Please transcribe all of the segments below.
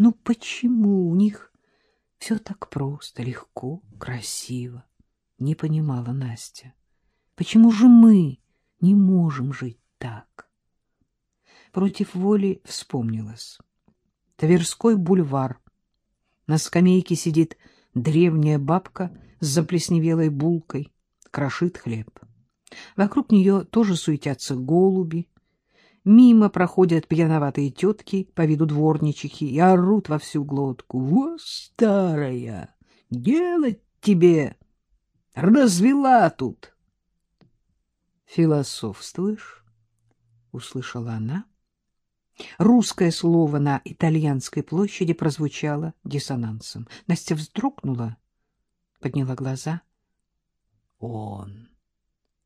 Ну почему у них все так просто, легко, красиво? Не понимала Настя. Почему же мы не можем жить так? Против воли вспомнилось. Тверской бульвар. На скамейке сидит древняя бабка с заплесневелой булкой, крошит хлеб. Вокруг нее тоже суетятся голуби. Мимо проходят пьяноватые тетки по виду дворничихи и орут во всю глотку. «Во, старая! Делать тебе! Развела тут!» «Философствуешь?» — услышала она. Русское слово на итальянской площади прозвучало диссонансом. Настя вздрогнула, подняла глаза. Он,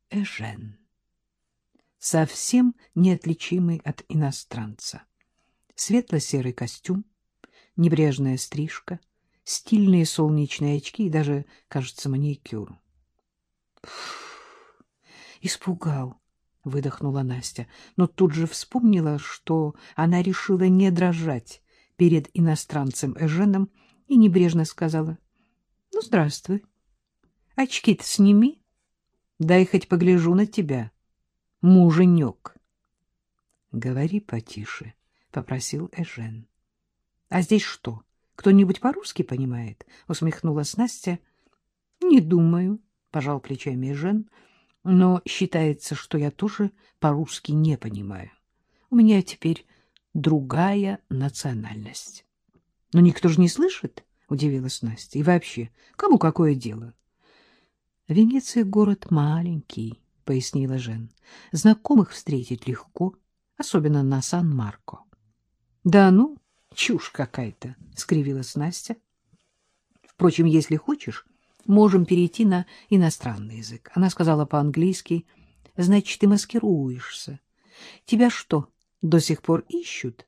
Эжен, совсем неотличимый от иностранца. Светло-серый костюм, небрежная стрижка, стильные солнечные очки и даже, кажется, маникюр. Испугал выдохнула Настя, но тут же вспомнила, что она решила не дрожать перед иностранцем Эженом и небрежно сказала, — Ну, здравствуй. Очки-то сними, дай хоть погляжу на тебя, муженек. — Говори потише, — попросил Эжен. — А здесь что, кто-нибудь по-русски понимает? — усмехнулась Настя. — Не думаю, — пожал плечами Эжен, — но считается, что я тоже по-русски не понимаю. У меня теперь другая национальность. — Но никто же не слышит, — удивилась Настя. — И вообще, кому какое дело? — Венеция — город маленький, — пояснила Жен. — Знакомых встретить легко, особенно на Сан-Марко. — Да ну, чушь какая-то, — скривилась Настя. — Впрочем, если хочешь, можем перейти на иностранный язык. Она сказала по-английски, значит, ты маскируешься. Тебя что, до сих пор ищут?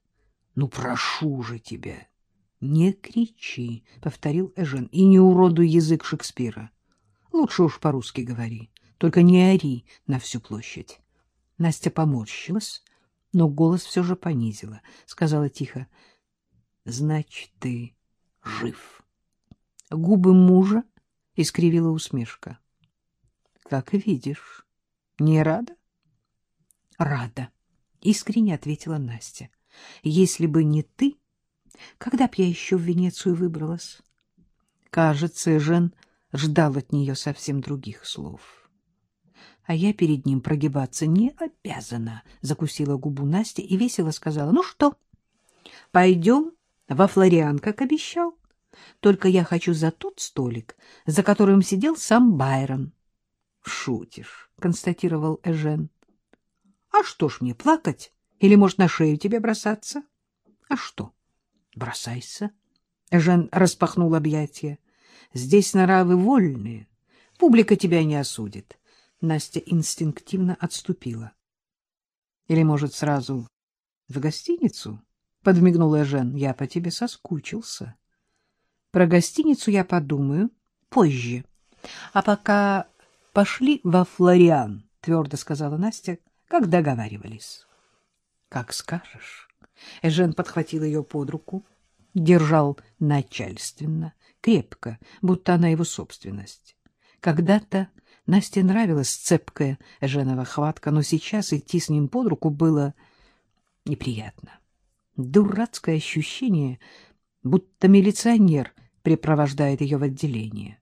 Ну, прошу же тебя. Не кричи, — повторил Эжен, — и не уродуй язык Шекспира. Лучше уж по-русски говори, только не ори на всю площадь. Настя поморщилась, но голос все же понизила. Сказала тихо, — Значит, ты жив. Губы мужа искривила усмешка. — Как видишь. Не рада? — Рада, — искренне ответила Настя. — Если бы не ты, когда б я еще в Венецию выбралась? Кажется, Жен ждал от нее совсем других слов. А я перед ним прогибаться не обязана, — закусила губу Настя и весело сказала. — Ну что, пойдем во Флориан, как обещал? Только я хочу за тот столик, за которым сидел сам Байрон. — Шутишь, — констатировал Эжен. — А что ж мне, плакать? Или, может, на шею тебе бросаться? — А что? Бросайся. Эжен распахнул объятия. — Здесь нравы вольные. Публика тебя не осудит. Настя инстинктивно отступила. — Или, может, сразу в гостиницу? — подмигнул Эжен. — Я по тебе соскучился. — про гостиницу я подумаю позже. А пока пошли во Флориан, — твердо сказала Настя, — как договаривались. — Как скажешь. Эжен подхватил ее под руку, держал начальственно, крепко, будто она его собственность. Когда-то Насте нравилась цепкая Эженова хватка, но сейчас идти с ним под руку было неприятно. Дурацкое ощущение, будто милиционер припровождает ее в отделение.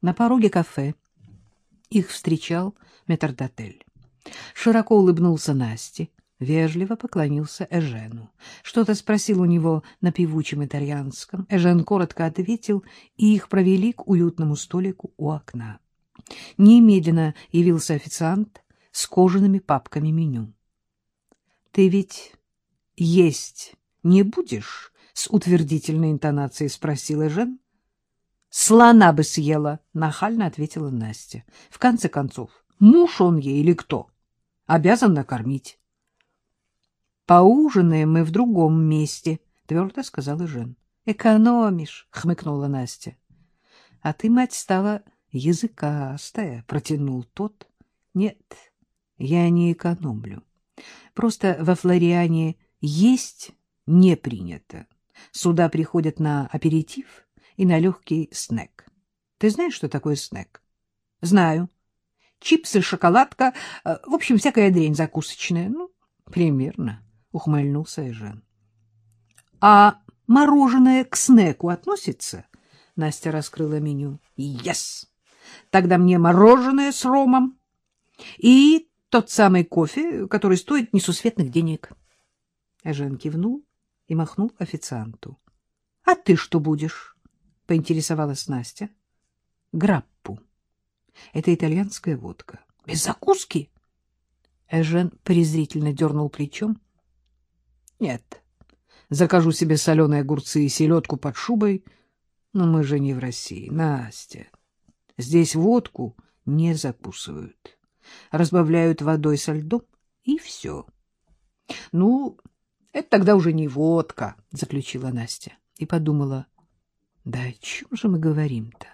На пороге кафе их встречал метрдотель. Широко улыбнулся Насте, вежливо поклонился Эжену. Что-то спросил у него на певучем итальянском. Эжен коротко ответил, и их провели к уютному столику у окна. Немедленно явился официант с кожаными папками меню. — Ты ведь есть не будешь? с утвердительной интонацией спросила Жен. Слона бы съела, нахально ответила Настя. В конце концов, муж он ей или кто? Обязан накормить. Поужинаем мы в другом месте, твердо сказала Жен. Экономишь, хмыкнула Настя. А ты, мать, стала языкастая, протянул тот. Нет, я не экономлю. Просто во Флориане есть не принято. Сюда приходят на аперитив и на легкий снэк. Ты знаешь, что такое снэк? — Знаю. Чипсы, шоколадка, э, в общем, всякая дрянь закусочная. Ну, примерно, — ухмыльнулся Эжен. — А мороженое к снеку относится? Настя раскрыла меню. — Yes! Тогда мне мороженое с ромом и тот самый кофе, который стоит несусветных денег. Эжен кивнул и махнул официанту. — А ты что будешь? — поинтересовалась Настя. — Граппу. Это итальянская водка. — Без закуски? Эжен презрительно дернул плечом. — Нет, закажу себе соленые огурцы и селедку под шубой. Но мы же не в России, Настя. Здесь водку не закусывают. Разбавляют водой со льдом, и все. — Ну, это тогда уже не водка, — заключила Настя. И подумала, да о чем же мы говорим-то?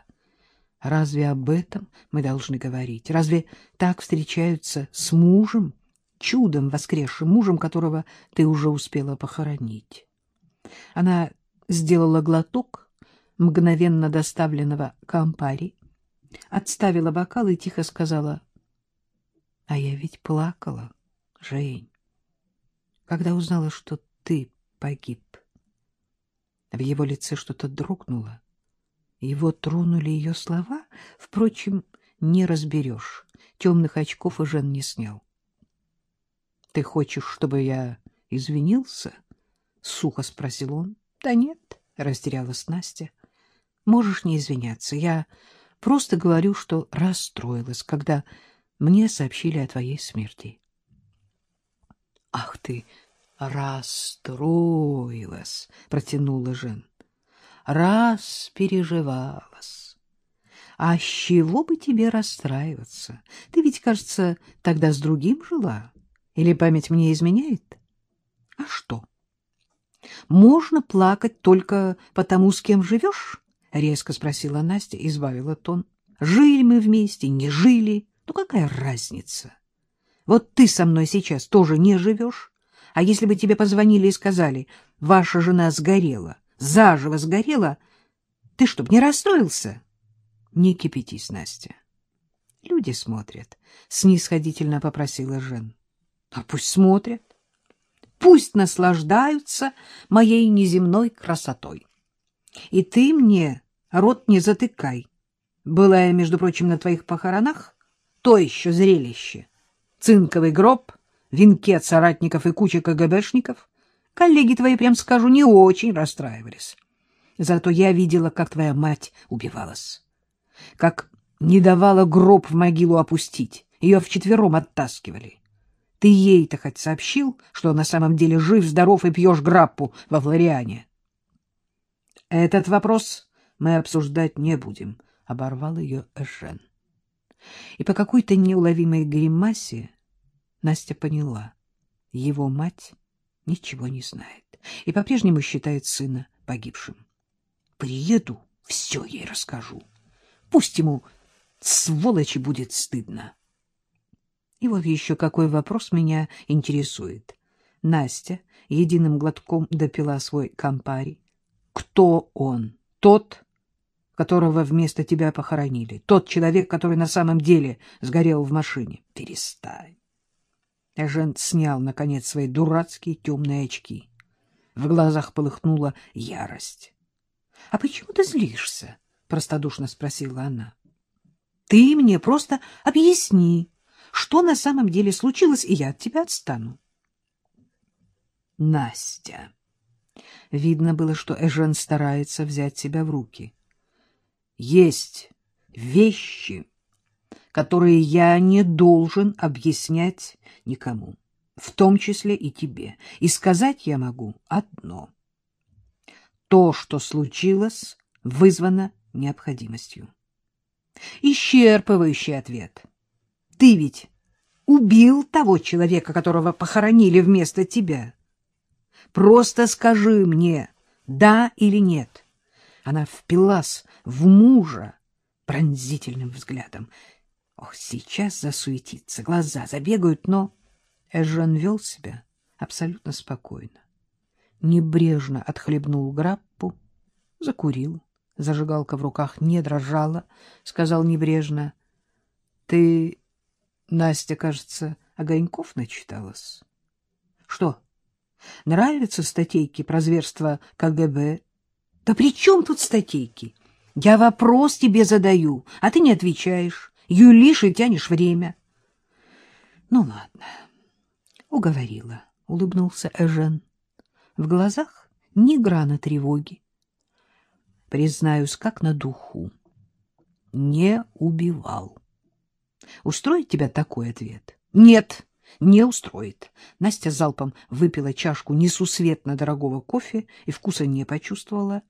Разве об этом мы должны говорить? Разве так встречаются с мужем, чудом воскресшим мужем, которого ты уже успела похоронить? Она сделала глоток мгновенно доставленного кампари, отставила бокал и тихо сказала, — А я ведь плакала, Жень, когда узнала, что ты погиб. В его лице что-то дрогнуло. Его тронули ее слова, впрочем, не разберешь. Темных очков и Жен не снял. — Ты хочешь, чтобы я извинился? — сухо спросил он. — Да нет, — растерялась Настя. — Можешь не извиняться. Я просто говорю, что расстроилась, когда мне сообщили о твоей смерти. — Ах ты, расстроилась, — протянула Жен. — Раз переживалась. А с чего бы тебе расстраиваться? Ты ведь, кажется, тогда с другим жила. Или память мне изменяет? А что? Можно плакать только потому, с кем живешь? — резко спросила Настя избавила тон. — Жили мы вместе, не жили. Ну, какая разница? Вот ты со мной сейчас тоже не живешь. А если бы тебе позвонили и сказали, ваша жена сгорела, заживо сгорела, ты что, не расстроился? Не кипятись, Настя. Люди смотрят, — снисходительно попросила Жен. А пусть смотрят. Пусть наслаждаются моей неземной красотой. И ты мне рот не затыкай. Была я, между прочим, на твоих похоронах, то еще зрелище. Цинковый гроб, венки от соратников и куча КГБшников. Коллеги твои, прям скажу, не очень расстраивались. Зато я видела, как твоя мать убивалась. Как не давала гроб в могилу опустить. Ее вчетвером оттаскивали. Ты ей-то хоть сообщил, что на самом деле жив-здоров и пьешь граппу во Флориане? Этот вопрос мы обсуждать не будем, — оборвал ее Эшен. И по какой-то неуловимой гримасе Настя поняла, его мать ничего не знает и по-прежнему считает сына погибшим. Приеду, все ей расскажу. Пусть ему, сволочи, будет стыдно. И вот еще какой вопрос меня интересует. Настя единым глотком допила свой кампарий. Кто он? Тот, которого вместо тебя похоронили. Тот человек, который на самом деле сгорел в машине. Перестань. Эжен снял, наконец, свои дурацкие темные очки. В глазах полыхнула ярость. — А почему ты злишься? — простодушно спросила она. — Ты мне просто объясни, что на самом деле случилось, и я от тебя отстану. — Настя. Видно было, что Эжен старается взять себя в руки. Есть вещи, которые я не должен объяснять никому, в том числе и тебе. И сказать я могу одно. То, что случилось, вызвано необходимостью. Исчерпывающий ответ. Ты ведь убил того человека, которого похоронили вместо тебя. Просто скажи мне, да или нет. Она впилась в мужа пронзительным взглядом. Ох, сейчас засуетится, глаза забегают, но Эжен вел себя абсолютно спокойно. небрежно отхлебнул граппу, закурил. Зажигалка в руках не дрожала, сказал небрежно. — Ты, Настя, кажется, огоньков начиталась? — Что? Нравятся статейки про зверство КГБ? — Да при чем тут статейки? Я вопрос тебе задаю, а ты не отвечаешь. Юлишь и тянешь время. — Ну, ладно, уговорила, — улыбнулся Эжен. В глазах ни грана тревоги. Признаюсь, как на духу. Не убивал. Устроит тебя такой ответ? Нет, не устроит. Настя залпом выпила чашку несусветно дорогого кофе и вкуса не почувствовала.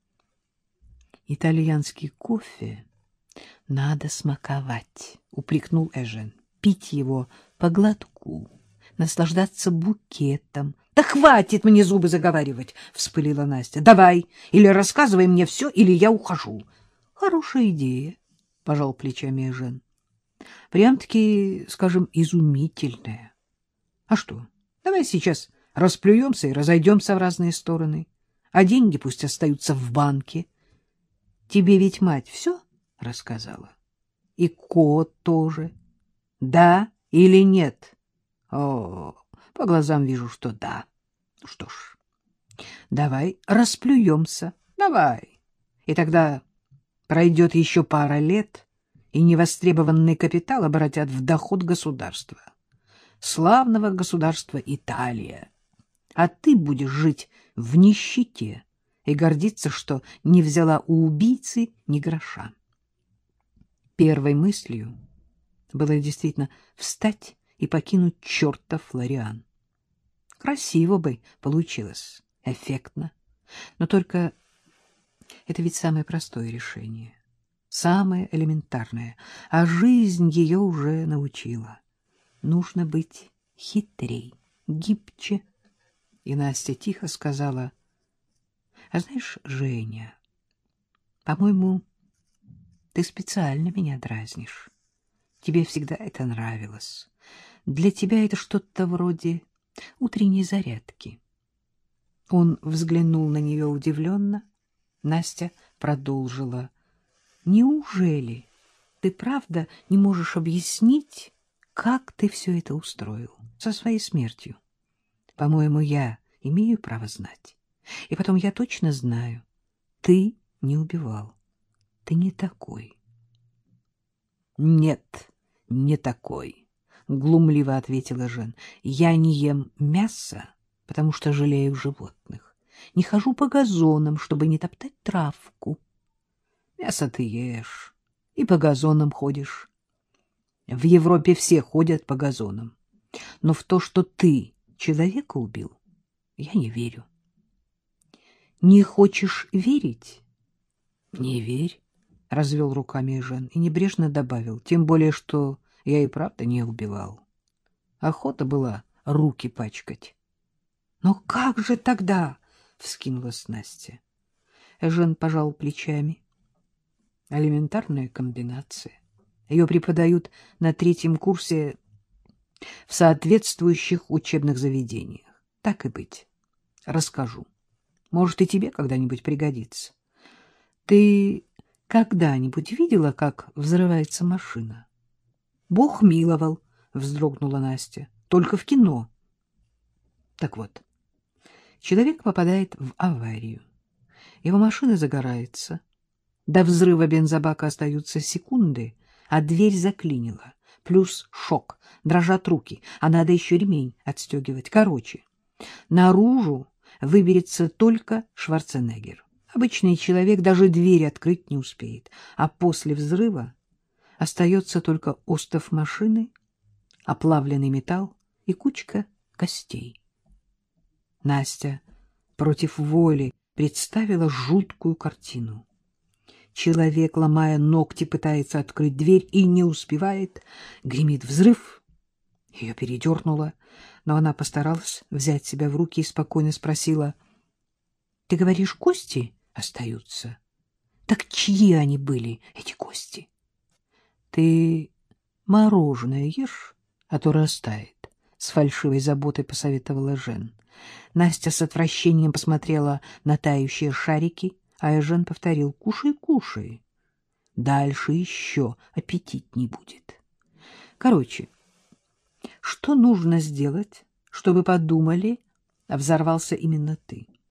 Итальянский кофе надо смаковать, упрекнул Эжен. Пить его по глотку, наслаждаться букетом. Да хватит мне зубы заговаривать, вспылила Настя. Давай, или рассказывай мне все, или я ухожу. Хорошая идея, пожал плечами Эжен. Прям-таки, скажем, изумительная. А что? Давай сейчас расплюемся и разойдемся в разные стороны. А деньги пусть остаются в банке. Тебе ведь мать все рассказала? И кот тоже. Да или нет? О, по глазам вижу, что да. Ну что ж, давай расплюемся. Давай. И тогда пройдет еще пара лет, и невостребованный капитал обратят в доход государства. Славного государства Италия. А ты будешь жить в нищете и гордиться, что не взяла у убийцы ни гроша. Первой мыслью было действительно встать и покинуть чертов Флориан. Красиво бы получилось, эффектно. Но только это ведь самое простое решение, самое элементарное, а жизнь ее уже научила. Нужно быть хитрей, гибче. И Настя тихо сказала, — А знаешь, Женя, по-моему, ты специально меня дразнишь. Тебе всегда это нравилось. Для тебя это что-то вроде утренней зарядки. Он взглянул на нее удивленно. Настя продолжила. — Неужели ты правда не можешь объяснить, как ты все это устроил со своей смертью? По-моему, я имею право знать. И потом я точно знаю, ты не убивал. Ты не такой. — Нет, не такой, — глумливо ответила Жен. — Я не ем мясо, потому что жалею животных. Не хожу по газонам, чтобы не топтать травку. Мясо ты ешь и по газонам ходишь. В Европе все ходят по газонам. Но в то, что ты человека убил, я не верю. Не хочешь верить? Не верь. — развел руками Жен и небрежно добавил, тем более, что я и правда не убивал. Охота была руки пачкать. — Но как же тогда? — вскинулась Настя. Жен пожал плечами. Элементарная комбинация. Ее преподают на третьем курсе в соответствующих учебных заведениях. Так и быть. Расскажу. Может, и тебе когда-нибудь пригодится. Ты когда-нибудь видела, как взрывается машина? — Бог миловал, — вздрогнула Настя. — Только в кино. Так вот, человек попадает в аварию. Его машина загорается. До взрыва бензобака остаются секунды, а дверь заклинила. Плюс шок, дрожат руки, а надо еще ремень отстегивать. Короче, наружу выберется только Шварценеггер. Обычный человек даже дверь открыть не успеет, а после взрыва остается только остов машины, оплавленный металл и кучка костей. Настя против воли представила жуткую картину. Человек, ломая ногти, пытается открыть дверь и не успевает. Гремит взрыв. Ее передернуло, но она постаралась взять себя в руки и спокойно спросила. — Ты говоришь, кости? — остаются. Так чьи они были, эти кости? Ты мороженое ешь, а то растает, — с фальшивой заботой посоветовала Жен. Настя с отвращением посмотрела на тающие шарики, а Эжен повторил «Кушай, кушай». Дальше еще аппетит не будет. Короче, что нужно сделать, чтобы подумали, взорвался именно ты?